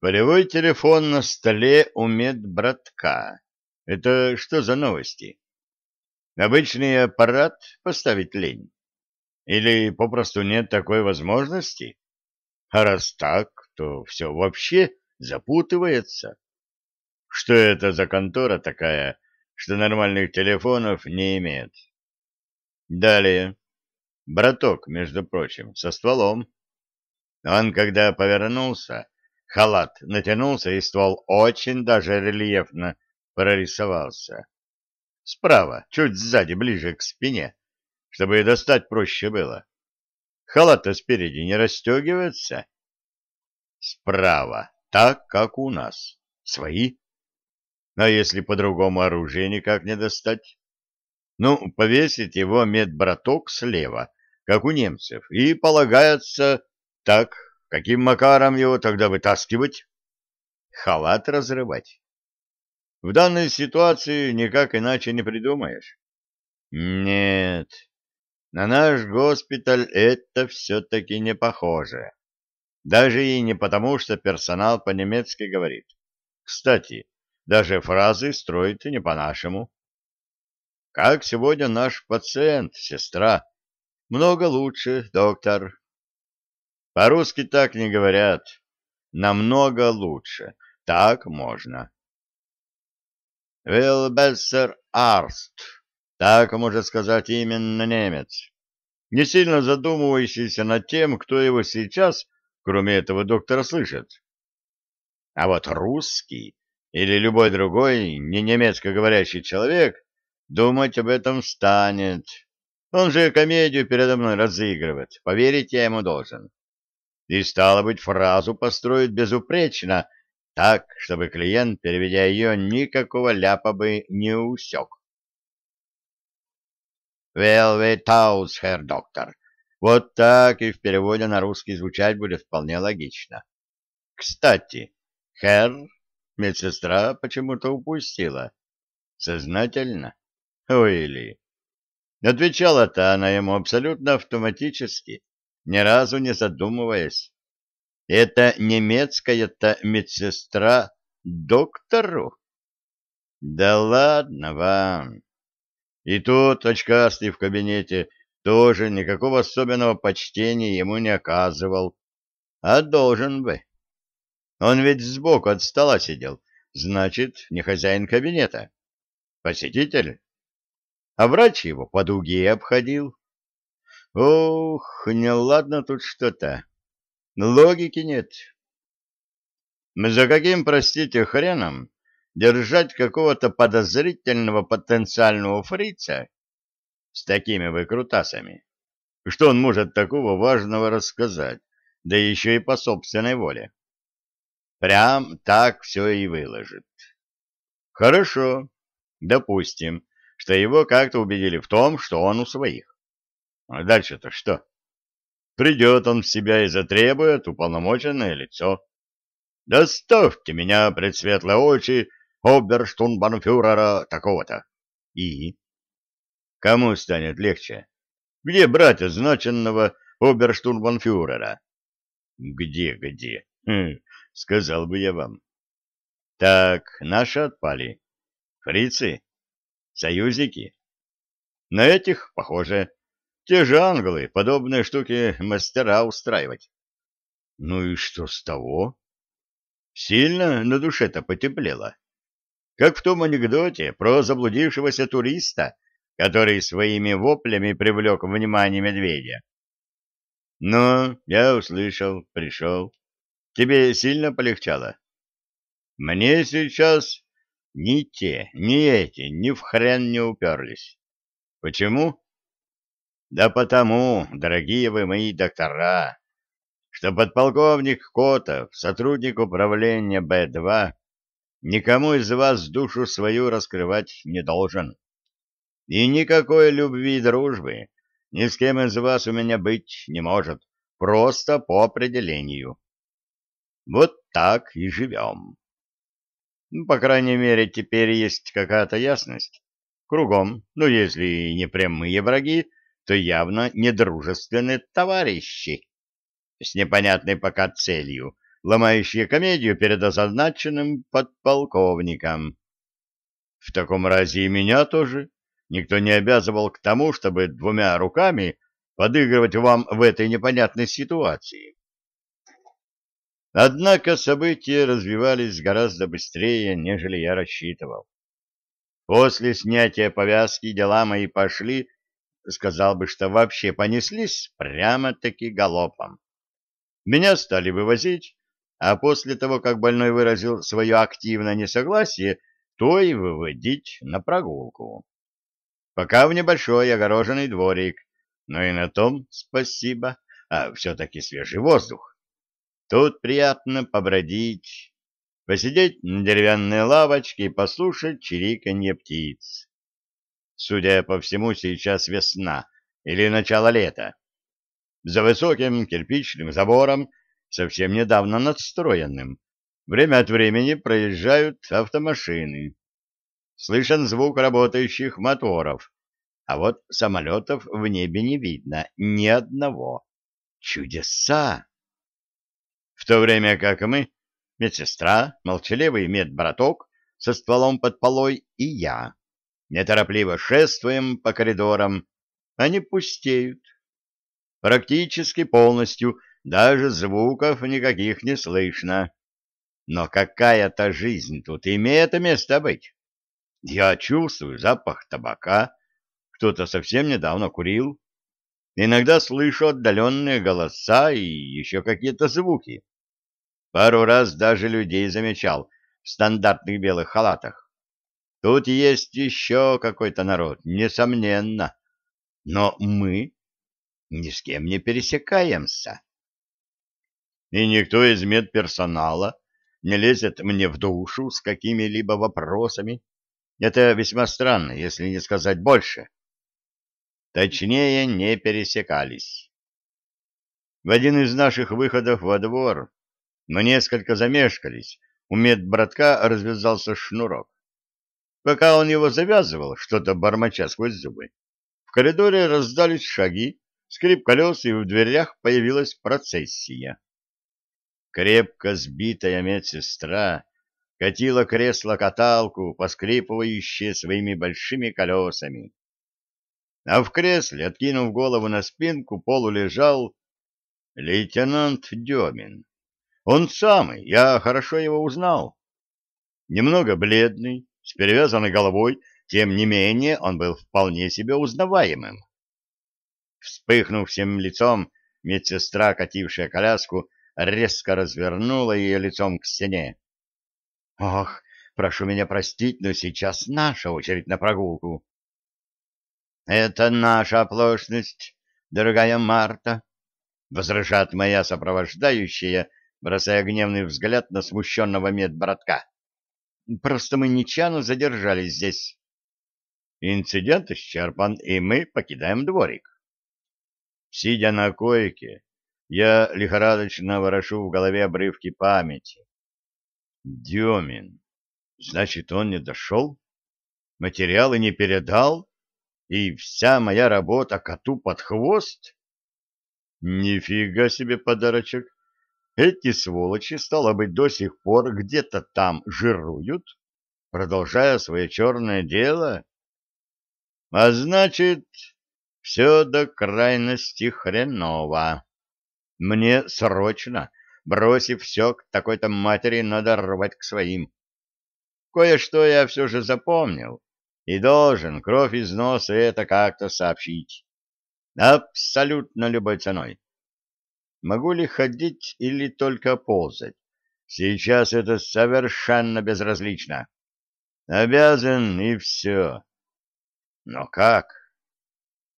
Полевой телефон на столе у медбратка. Это что за новости? Обычный аппарат поставить лень? Или попросту нет такой возможности? А раз так, то все вообще запутывается. Что это за контора такая, что нормальных телефонов не имеет? Далее. Браток, между прочим, со стволом. Он, когда повернулся, халат натянулся, и ствол очень даже рельефно прорисовался. Справа, чуть сзади, ближе к спине, чтобы достать проще было. Халат-то спереди не расстегивается. Справа, так, как у нас. Свои. А если по-другому оружие никак не достать? Ну, повесить его медбраток слева, как у немцев, и полагается так, каким макаром его тогда вытаскивать? Халат разрывать? В данной ситуации никак иначе не придумаешь. Нет, на наш госпиталь это все-таки не похоже. Даже и не потому, что персонал по-немецки говорит. Кстати, даже фразы строит не по-нашему. Как сегодня наш пациент, сестра? Много лучше, доктор. По-русски так не говорят. Намного лучше. Так можно. Велбессер Арст. Так может сказать именно немец. Не сильно задумывающийся над тем, кто его сейчас, кроме этого доктора, слышит. А вот русский или любой другой, не немецко говорящий человек, думать об этом станет. Он же комедию передо мной разыгрывает, поверить я ему должен. И, стало быть, фразу построить безупречно, так, чтобы клиент, переведя ее, никакого ляпа бы не усек. «Велвет Таус, хер доктор». Вот так и в переводе на русский звучать будет вполне логично. Кстати, хер медсестра почему-то упустила. Сознательно? Ой, ли. Отвечала-то она ему абсолютно автоматически, ни разу не задумываясь. Это немецкая-то медсестра доктору? Да ладно вам. И тот очкастый в кабинете тоже никакого особенного почтения ему не оказывал, а должен бы. Он ведь сбоку от стола сидел, значит, не хозяин кабинета. Посетитель. А врач его по дуге обходил. Ох, неладно тут что-то. Логики нет. За каким, простите, хреном держать какого-то подозрительного потенциального фрица с такими выкрутасами? Что он может такого важного рассказать, да еще и по собственной воле? Прям так все и выложит. Хорошо, допустим, что его как-то убедили в том, что он у своих. А дальше-то что? Придет он в себя и затребует уполномоченное лицо. Доставьте меня, предсветлые очи, оберштунбанфюрера такого-то. И? Кому станет легче? Где брать означенного оберштурмбанфюрера? Где, где? Хм, сказал бы я вам. Так, наши отпали. Фрицы? Союзники? На этих, похоже, те же англы подобные штуки мастера устраивать. Ну и что с того? Сильно на душе-то потеплело. Как в том анекдоте про заблудившегося туриста, который своими воплями привлек внимание медведя. Ну, я услышал, пришел. Тебе сильно полегчало? Мне сейчас ни те, ни эти, ни в хрен не уперлись. Почему? Да потому, дорогие вы мои доктора, что подполковник Котов, сотрудник управления Б-2, никому из вас душу свою раскрывать не должен. И никакой любви и дружбы ни с кем из вас у меня быть не может, просто по определению. Вот так и живем. Ну, по крайней мере, теперь есть какая-то ясность. Кругом, ну, если и не прямые враги, то явно недружественные товарищи с непонятной пока целью, ломающие комедию перед означенным подполковником. В таком разе и меня тоже никто не обязывал к тому, чтобы двумя руками подыгрывать вам в этой непонятной ситуации. Однако события развивались гораздо быстрее, нежели я рассчитывал. После снятия повязки дела мои пошли, сказал бы, что вообще понеслись прямо-таки галопом. Меня стали вывозить, а после того, как больной выразил свое активное несогласие, то и выводить на прогулку. Пока в небольшой огороженный дворик, но и на том спасибо, а все-таки свежий воздух. Тут приятно побродить, посидеть на деревянной лавочке и послушать чириканье птиц. Судя по всему, сейчас весна или начало лета. За высоким кирпичным забором, совсем недавно надстроенным, время от времени проезжают автомашины. Слышен звук работающих моторов, а вот самолетов в небе не видно ни одного. Чудеса! в то время как мы, медсестра, молчаливый медбраток со стволом под полой и я, неторопливо шествуем по коридорам, они пустеют. Практически полностью, даже звуков никаких не слышно. Но какая-то жизнь тут имеет место быть. Я чувствую запах табака, кто-то совсем недавно курил. Иногда слышу отдаленные голоса и еще какие-то звуки. Пару раз даже людей замечал в стандартных белых халатах. Тут есть еще какой-то народ, несомненно. Но мы ни с кем не пересекаемся. И никто из медперсонала не лезет мне в душу с какими-либо вопросами. Это весьма странно, если не сказать больше. Точнее, не пересекались. В один из наших выходов во двор но несколько замешкались. У медбратка развязался шнурок. Пока он его завязывал, что-то бормоча сквозь зубы, в коридоре раздались шаги, скрип колес, и в дверях появилась процессия. Крепко сбитая медсестра катила кресло-каталку, поскрипывающее своими большими колесами. А в кресле, откинув голову на спинку, полулежал лейтенант Демин. Он самый, я хорошо его узнал. Немного бледный, с перевязанной головой, тем не менее он был вполне себе узнаваемым. Вспыхнув всем лицом, медсестра, катившая коляску, резко развернула ее лицом к стене. — Ох, прошу меня простить, но сейчас наша очередь на прогулку. — Это наша оплошность, дорогая Марта, — возражает моя сопровождающая, бросая гневный взгляд на смущенного медбратка. Просто мы нечаянно задержались здесь. Инцидент исчерпан, и мы покидаем дворик. Сидя на койке, я лихорадочно ворошу в голове обрывки памяти. Демин. Значит, он не дошел? Материалы не передал? И вся моя работа коту под хвост? Нифига себе подарочек. Эти сволочи, стало быть, до сих пор где-то там жируют, продолжая свое черное дело. А значит, все до крайности хреново. Мне срочно, бросив все к такой-то матери, надо рвать к своим. Кое-что я все же запомнил и должен кровь из носа это как-то сообщить. Абсолютно любой ценой. Могу ли ходить или только ползать? Сейчас это совершенно безразлично. Обязан и все. Но как?